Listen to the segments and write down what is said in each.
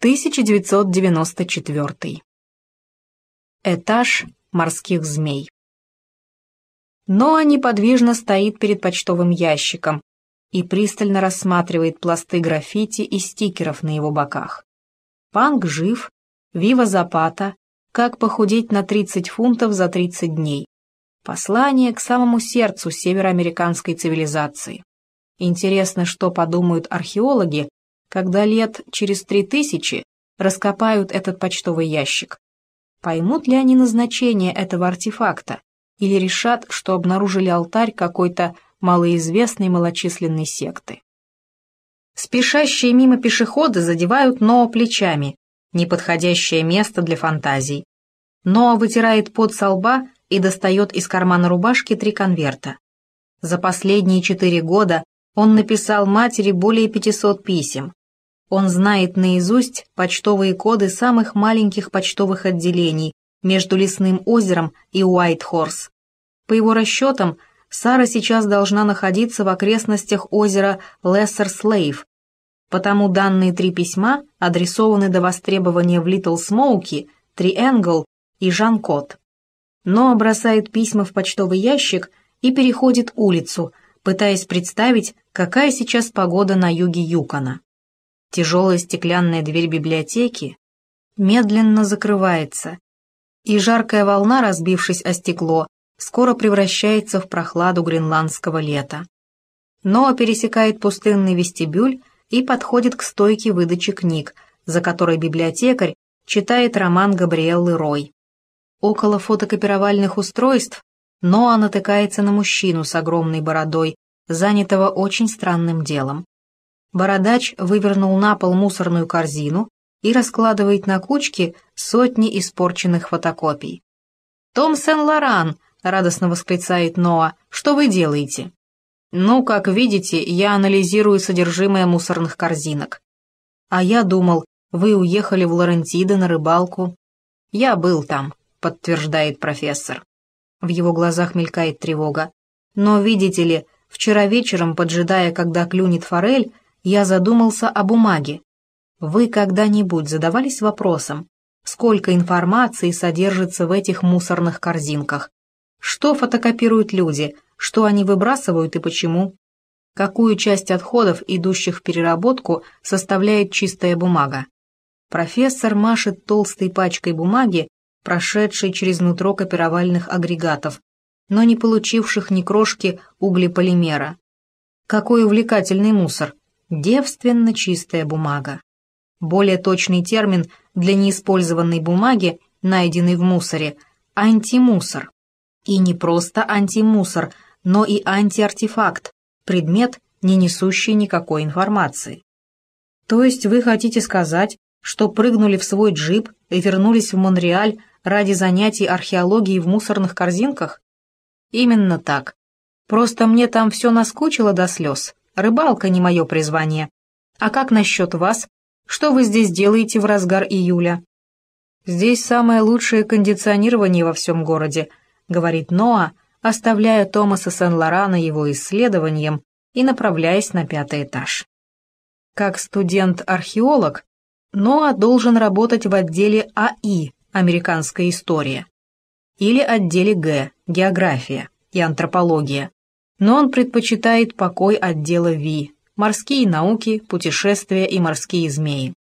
1994. Этаж морских змей. Ноа неподвижно стоит перед почтовым ящиком и пристально рассматривает пласты граффити и стикеров на его боках. Панк жив, Вива Запата, как похудеть на 30 фунтов за 30 дней. Послание к самому сердцу североамериканской цивилизации. Интересно, что подумают археологи, когда лет через три тысячи раскопают этот почтовый ящик. Поймут ли они назначение этого артефакта или решат, что обнаружили алтарь какой-то малоизвестной малочисленной секты? Спешащие мимо пешеходы задевают Ноа плечами, неподходящее место для фантазий. Ноа вытирает пот со лба и достает из кармана рубашки три конверта. За последние четыре года он написал матери более 500 писем. Он знает наизусть почтовые коды самых маленьких почтовых отделений между Лесным озером и Уайт-Хорс. По его расчетам, Сара сейчас должна находиться в окрестностях озера Лессер-Слейв, потому данные три письма адресованы до востребования в Литл Смоуки, Триэнгл и Жан-Кот. Но бросает письма в почтовый ящик и переходит улицу, пытаясь представить, какая сейчас погода на юге Юкона. Тяжелая стеклянная дверь библиотеки медленно закрывается, и жаркая волна, разбившись о стекло, скоро превращается в прохладу гренландского лета. Ноа пересекает пустынный вестибюль и подходит к стойке выдачи книг, за которой библиотекарь читает роман Габриэллы Рой. Около фотокопировальных устройств Ноа натыкается на мужчину с огромной бородой, занятого очень странным делом. Бородач вывернул на пол мусорную корзину и раскладывает на кучки сотни испорченных фотокопий. «Том Сен-Лоран!» — радостно восклицает Ноа. «Что вы делаете?» «Ну, как видите, я анализирую содержимое мусорных корзинок». «А я думал, вы уехали в Лорентидо на рыбалку». «Я был там», — подтверждает профессор. В его глазах мелькает тревога. «Но, видите ли, вчера вечером, поджидая, когда клюнет форель, я задумался о бумаге. Вы когда-нибудь задавались вопросом, сколько информации содержится в этих мусорных корзинках? Что фотокопируют люди, что они выбрасывают и почему? Какую часть отходов, идущих в переработку, составляет чистая бумага? Профессор машет толстой пачкой бумаги, прошедшей через нутро копировальных агрегатов, но не получивших ни крошки углеполимера. Какой увлекательный мусор! Девственно чистая бумага. Более точный термин для неиспользованной бумаги, найденной в мусоре – антимусор. И не просто антимусор, но и антиартефакт, предмет, не несущий никакой информации. То есть вы хотите сказать, что прыгнули в свой джип и вернулись в Монреаль ради занятий археологией в мусорных корзинках? Именно так. Просто мне там все наскучило до слез, Рыбалка не мое призвание. А как насчет вас? Что вы здесь делаете в разгар июля?» «Здесь самое лучшее кондиционирование во всем городе», — говорит Ноа, оставляя Томаса Сен-Лорана его исследованием и направляясь на пятый этаж. Как студент-археолог, Ноа должен работать в отделе АИ «Американская история» или отделе Г «География» и антропология, но он предпочитает покой отдела ВИ – морские науки, путешествия и морские змеи.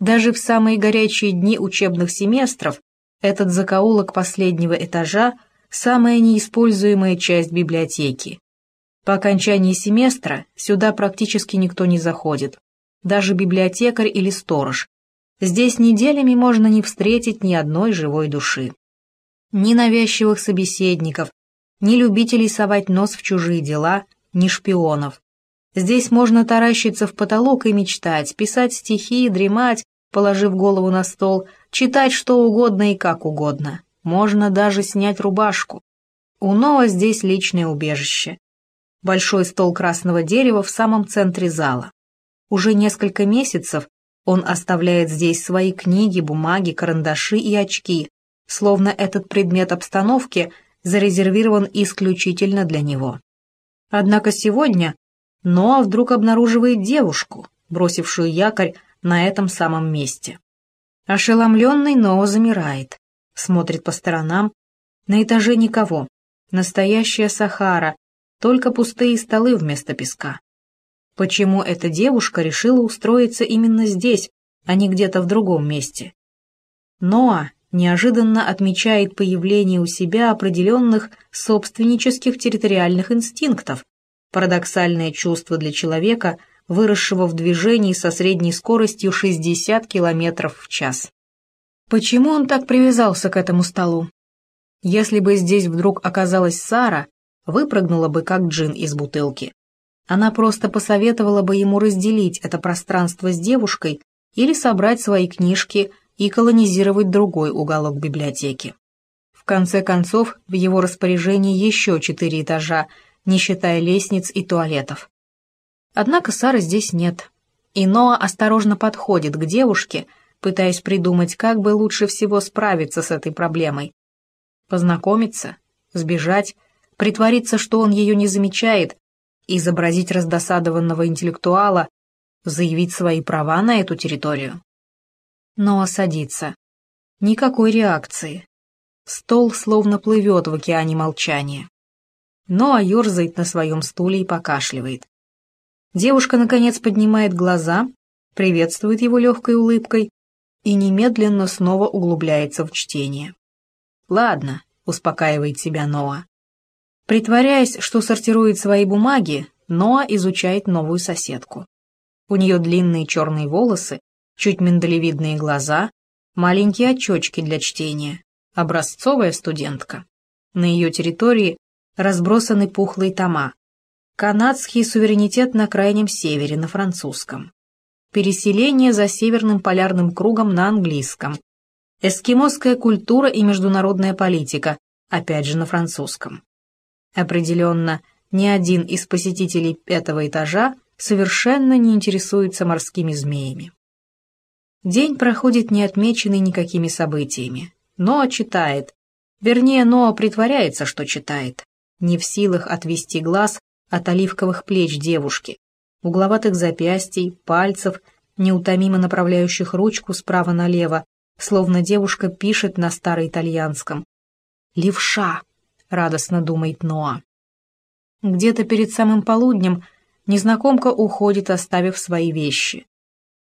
Даже в самые горячие дни учебных семестров этот закоулок последнего этажа – самая неиспользуемая часть библиотеки. По окончании семестра сюда практически никто не заходит, даже библиотекарь или сторож. Здесь неделями можно не встретить ни одной живой души. Ни навязчивых собеседников, ни любителей совать нос в чужие дела, ни шпионов. Здесь можно таращиться в потолок и мечтать, писать стихи, дремать, положив голову на стол, читать что угодно и как угодно. Можно даже снять рубашку. У Ноа здесь личное убежище. Большой стол красного дерева в самом центре зала. Уже несколько месяцев он оставляет здесь свои книги, бумаги, карандаши и очки, словно этот предмет обстановки зарезервирован исключительно для него. Однако сегодня Ноа вдруг обнаруживает девушку, бросившую якорь на этом самом месте. Ошеломленный Ноа замирает, смотрит по сторонам. На этаже никого. Настоящая Сахара, только пустые столы вместо песка. Почему эта девушка решила устроиться именно здесь, а не где-то в другом месте? Ноа неожиданно отмечает появление у себя определенных собственнических территориальных инстинктов, парадоксальное чувство для человека – выросшего в движении со средней скоростью 60 км в час. Почему он так привязался к этому столу? Если бы здесь вдруг оказалась Сара, выпрыгнула бы как джин из бутылки. Она просто посоветовала бы ему разделить это пространство с девушкой или собрать свои книжки и колонизировать другой уголок библиотеки. В конце концов, в его распоряжении еще четыре этажа, не считая лестниц и туалетов. Однако Сары здесь нет. И Ноа осторожно подходит к девушке, пытаясь придумать, как бы лучше всего справиться с этой проблемой. Познакомиться, сбежать, притвориться, что он ее не замечает, изобразить раздосадованного интеллектуала, заявить свои права на эту территорию. Ноа садится. Никакой реакции. Стол словно плывет в океане молчания. Ноа ерзает на своем стуле и покашливает. Девушка, наконец, поднимает глаза, приветствует его легкой улыбкой и немедленно снова углубляется в чтение. «Ладно», — успокаивает себя Ноа. Притворяясь, что сортирует свои бумаги, Ноа изучает новую соседку. У нее длинные черные волосы, чуть миндалевидные глаза, маленькие очечки для чтения, образцовая студентка. На ее территории разбросаны пухлые тома, Канадский суверенитет на крайнем севере на французском. Переселение за северным полярным кругом на английском. Эскимосская культура и международная политика, опять же на французском. Определенно, ни один из посетителей этого этажа совершенно не интересуется морскими змеями. День проходит неотмеченный никакими событиями. Ноа читает, вернее, Ноа притворяется, что читает, не в силах отвести глаз от оливковых плеч девушки, угловатых запястий, пальцев, неутомимо направляющих ручку справа налево, словно девушка пишет на староитальянском. «Левша!» — радостно думает Ноа. Где-то перед самым полуднем незнакомка уходит, оставив свои вещи.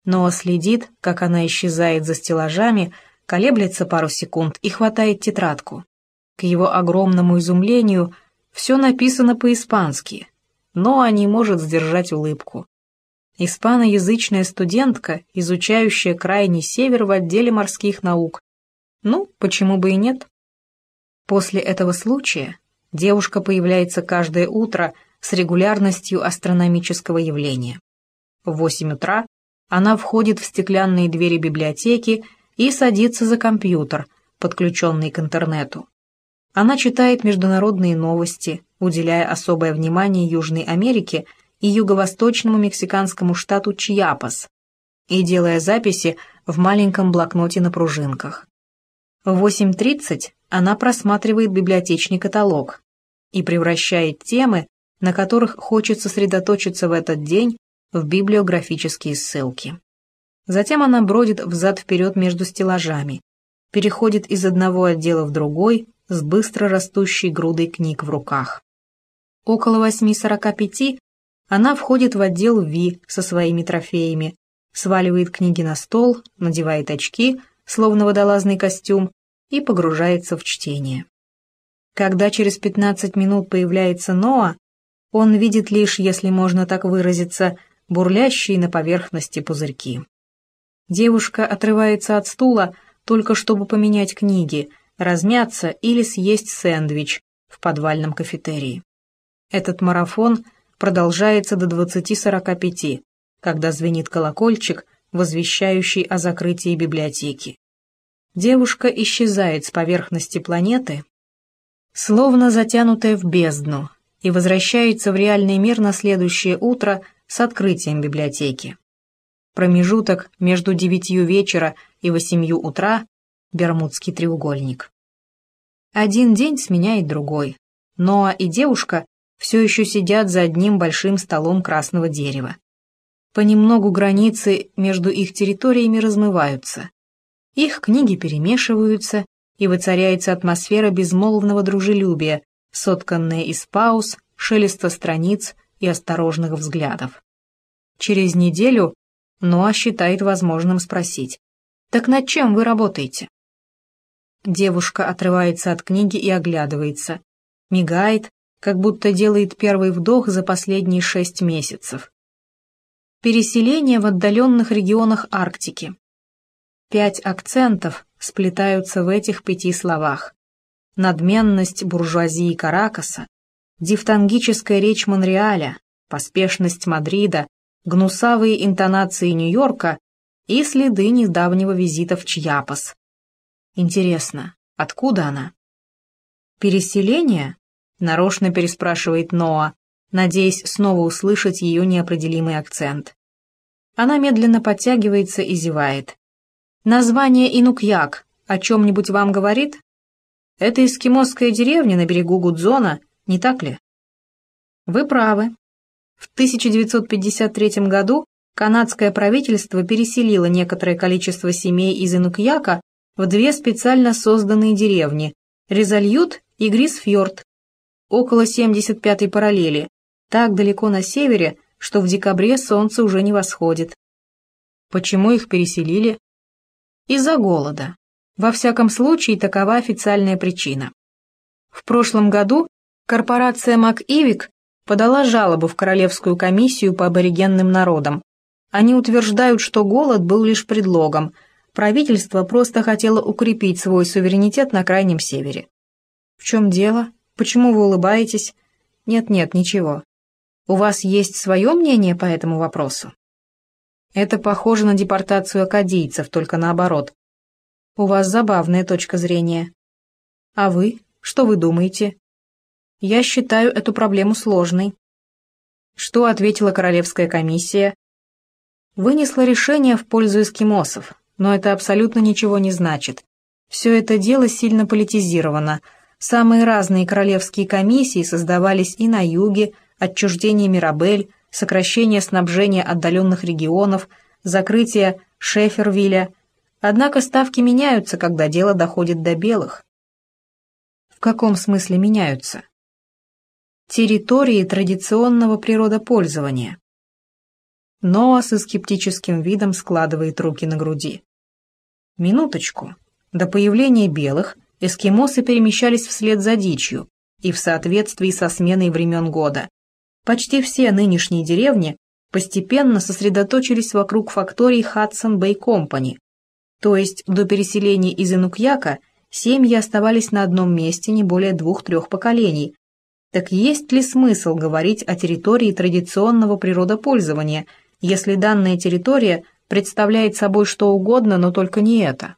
Ноа следит, как она исчезает за стеллажами, колеблется пару секунд и хватает тетрадку. К его огромному изумлению все написано по-испански, но не может сдержать улыбку. Испаноязычная студентка, изучающая крайний север в отделе морских наук. Ну, почему бы и нет? После этого случая девушка появляется каждое утро с регулярностью астрономического явления. В восемь утра она входит в стеклянные двери библиотеки и садится за компьютер, подключенный к интернету. Она читает международные новости, уделяя особое внимание Южной Америке и юго-восточному мексиканскому штату Чьяпас и делая записи в маленьком блокноте на пружинках. В 8.30 она просматривает библиотечный каталог и превращает темы, на которых хочет сосредоточиться в этот день, в библиографические ссылки. Затем она бродит взад-вперед между стеллажами, переходит из одного отдела в другой с быстро растущей грудой книг в руках. Около 8.45 она входит в отдел Ви со своими трофеями, сваливает книги на стол, надевает очки, словно водолазный костюм, и погружается в чтение. Когда через 15 минут появляется Ноа, он видит лишь, если можно так выразиться, бурлящие на поверхности пузырьки. Девушка отрывается от стула, только чтобы поменять книги, размяться или съесть сэндвич в подвальном кафетерии. Этот марафон продолжается до 20.45, когда звенит колокольчик, возвещающий о закрытии библиотеки. Девушка исчезает с поверхности планеты, словно затянутая в бездну, и возвращается в реальный мир на следующее утро с открытием библиотеки. Промежуток между девятью вечера и восемью утра — Бермудский треугольник. Один день сменяет другой. Ноа и девушка все еще сидят за одним большим столом красного дерева. Понемногу границы между их территориями размываются. Их книги перемешиваются, и воцаряется атмосфера безмолвного дружелюбия, сотканная из пауз, шелеста страниц и осторожных взглядов. Через неделю Ноа считает возможным спросить, «Так над чем вы работаете?» Девушка отрывается от книги и оглядывается, мигает, как будто делает первый вдох за последние шесть месяцев. Переселение в отдаленных регионах Арктики. Пять акцентов сплетаются в этих пяти словах. Надменность буржуазии Каракаса, дифтонгическая речь Монреаля, поспешность Мадрида, гнусавые интонации Нью-Йорка и следы недавнего визита в Чьяпас. Интересно, откуда она? Переселение? Нарочно переспрашивает Ноа, надеясь снова услышать ее неопределимый акцент. Она медленно подтягивается и зевает. Название Инукьяк о чем-нибудь вам говорит? Это эскимосская деревня на берегу Гудзона, не так ли? Вы правы. В 1953 году канадское правительство переселило некоторое количество семей из Инукьяка в две специально созданные деревни – Резольют и Грисфьорд, около 75-й параллели, так далеко на севере, что в декабре солнце уже не восходит. Почему их переселили? Из-за голода. Во всяком случае, такова официальная причина. В прошлом году корпорация МакИвик подала жалобу в Королевскую комиссию по аборигенным народам. Они утверждают, что голод был лишь предлогом. Правительство просто хотело укрепить свой суверенитет на Крайнем Севере. В чем дело? Почему вы улыбаетесь? Нет-нет, ничего. У вас есть свое мнение по этому вопросу? Это похоже на депортацию акадийцев, только наоборот. У вас забавная точка зрения. А вы? Что вы думаете? Я считаю эту проблему сложной. Что ответила Королевская комиссия? Вынесла решение в пользу эскимосов, но это абсолютно ничего не значит. Все это дело сильно политизировано – Самые разные королевские комиссии создавались и на юге, отчуждение Мирабель, сокращение снабжения отдаленных регионов, закрытие Шефервилля. Однако ставки меняются, когда дело доходит до белых. В каком смысле меняются? Территории традиционного природопользования. Ноа со скептическим видом складывает руки на груди. Минуточку. До появления белых – эскимосы перемещались вслед за дичью и в соответствии со сменой времен года. Почти все нынешние деревни постепенно сосредоточились вокруг факторий Hudson Bay Company, то есть до переселения из Инукьяка семьи оставались на одном месте не более двух-трех поколений. Так есть ли смысл говорить о территории традиционного природопользования, если данная территория представляет собой что угодно, но только не это?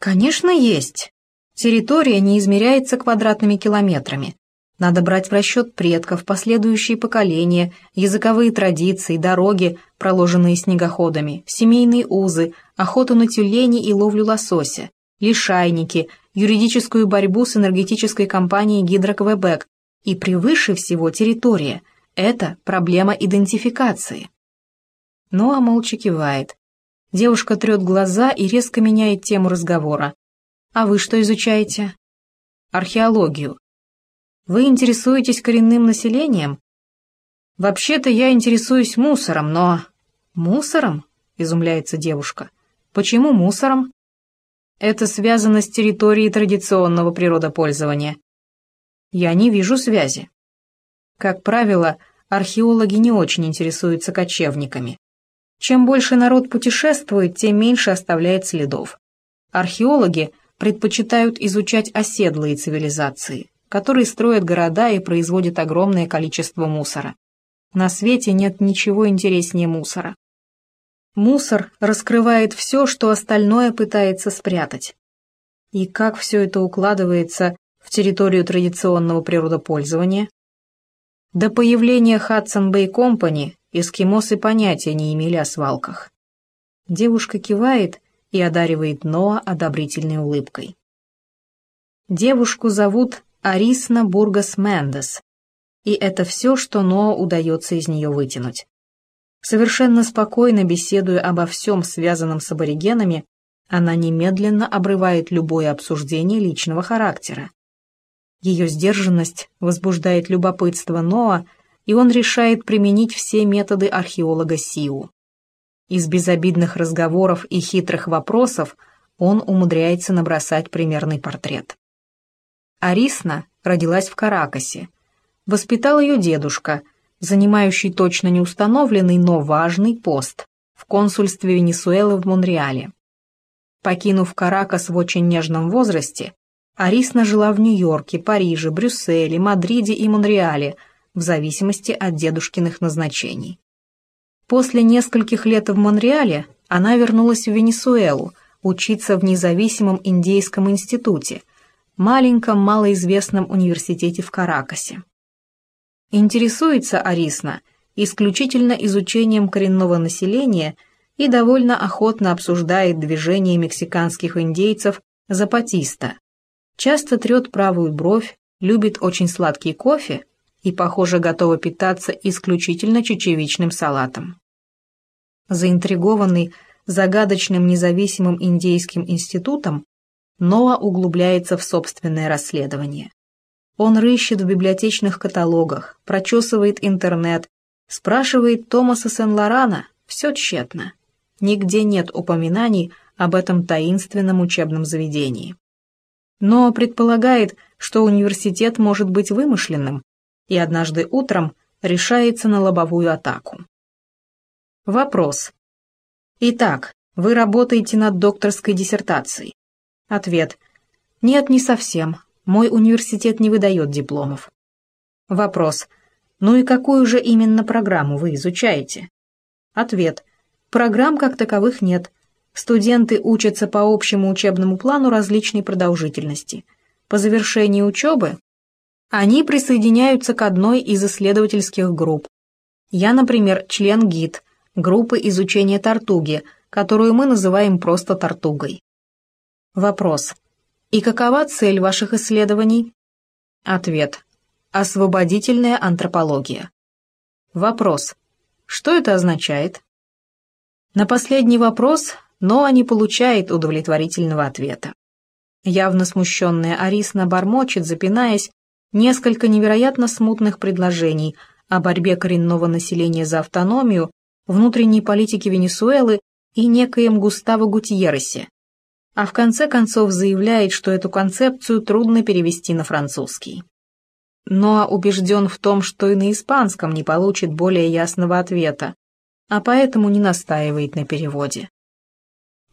Конечно, есть. Территория не измеряется квадратными километрами. Надо брать в расчет предков, последующие поколения, языковые традиции, дороги, проложенные снегоходами, семейные узы, охоту на тюленей и ловлю лосося, лишайники, юридическую борьбу с энергетической компанией Гидроквебек и превыше всего территория. Это проблема идентификации. Ноа молча кивает. Девушка трет глаза и резко меняет тему разговора. А вы что изучаете? Археологию. Вы интересуетесь коренным населением? Вообще-то я интересуюсь мусором, но... Мусором? Изумляется девушка. Почему мусором? Это связано с территорией традиционного природопользования. Я не вижу связи. Как правило, археологи не очень интересуются кочевниками. Чем больше народ путешествует, тем меньше оставляет следов. Археологи – предпочитают изучать оседлые цивилизации, которые строят города и производят огромное количество мусора. На свете нет ничего интереснее мусора. Мусор раскрывает все, что остальное пытается спрятать. И как все это укладывается в территорию традиционного природопользования? До появления Hudson Bay Company эскимосы понятия не имели о свалках. Девушка кивает и одаривает Ноа одобрительной улыбкой. Девушку зовут Арисна Бургас Мендес, и это все, что Ноа удается из нее вытянуть. Совершенно спокойно беседуя обо всем, связанном с аборигенами, она немедленно обрывает любое обсуждение личного характера. Ее сдержанность возбуждает любопытство Ноа, и он решает применить все методы археолога Сиу. Из безобидных разговоров и хитрых вопросов он умудряется набросать примерный портрет. Арисна родилась в Каракасе. Воспитал ее дедушка, занимающий точно не установленный, но важный пост в консульстве Венесуэлы в Монреале. Покинув Каракас в очень нежном возрасте, Арисна жила в Нью-Йорке, Париже, Брюсселе, Мадриде и Монреале, в зависимости от дедушкиных назначений. После нескольких лет в Монреале она вернулась в Венесуэлу, учиться в независимом индейском институте, маленьком малоизвестном университете в Каракасе. Интересуется Арисна исключительно изучением коренного населения и довольно охотно обсуждает движение мексиканских индейцев Запатиста, часто трет правую бровь, любит очень сладкий кофе и, похоже, готова питаться исключительно чечевичным салатом. Заинтригованный загадочным независимым индейским институтом, Ноа углубляется в собственное расследование. Он рыщет в библиотечных каталогах, прочесывает интернет, спрашивает Томаса Сен-Лорана, все тщетно. Нигде нет упоминаний об этом таинственном учебном заведении но предполагает, что университет может быть вымышленным, и однажды утром решается на лобовую атаку. Вопрос. Итак, вы работаете над докторской диссертацией? Ответ. Нет, не совсем. Мой университет не выдает дипломов. Вопрос. Ну и какую же именно программу вы изучаете? Ответ. Программ как таковых нет студенты учатся по общему учебному плану различной продолжительности. По завершении учебы они присоединяются к одной из исследовательских групп. Я, например, член ГИД, группы изучения тортуги, которую мы называем просто тортугой. Вопрос. И какова цель ваших исследований? Ответ. Освободительная антропология. Вопрос. Что это означает? На последний вопрос но не получает удовлетворительного ответа. Явно смущенная Арисна бормочет, запинаясь, несколько невероятно смутных предложений о борьбе коренного населения за автономию, внутренней политике Венесуэлы и некоем Густаво Гутьерресе, а в конце концов заявляет, что эту концепцию трудно перевести на французский. Но убежден в том, что и на испанском не получит более ясного ответа, а поэтому не настаивает на переводе.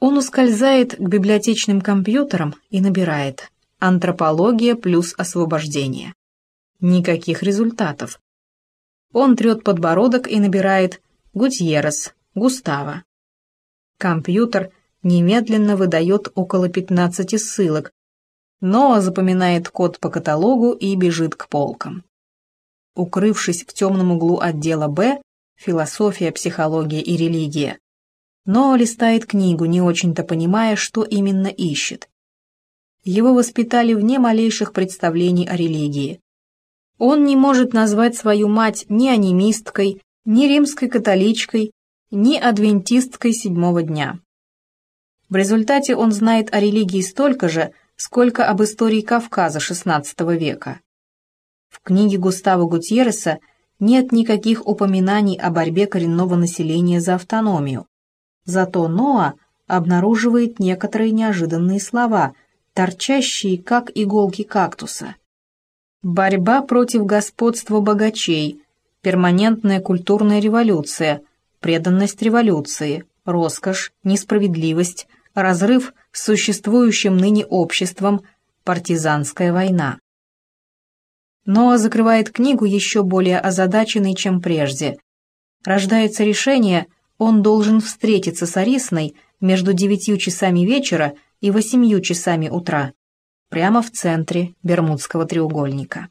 Он ускользает к библиотечным компьютерам и набирает «Антропология плюс освобождение». Никаких результатов. Он трет подбородок и набирает «Гутьеррес», «Густаво». Компьютер немедленно выдает около 15 ссылок, но запоминает код по каталогу и бежит к полкам. Укрывшись в темном углу отдела «Б», философия, психология и религия, но листает книгу, не очень-то понимая, что именно ищет. Его воспитали вне малейших представлений о религии. Он не может назвать свою мать ни анимисткой, ни римской католичкой, ни адвентисткой седьмого дня. В результате он знает о религии столько же, сколько об истории Кавказа XVI века. В книге Густава Гутьерреса нет никаких упоминаний о борьбе коренного населения за автономию. Зато Ноа обнаруживает некоторые неожиданные слова, торчащие, как иголки кактуса. Борьба против господства богачей, перманентная культурная революция, преданность революции, роскошь, несправедливость, разрыв с существующим ныне обществом, партизанская война. Ноа закрывает книгу еще более озадаченной, чем прежде. Рождается решение – он должен встретиться с Арисной между девятью часами вечера и восемью часами утра, прямо в центре Бермудского треугольника.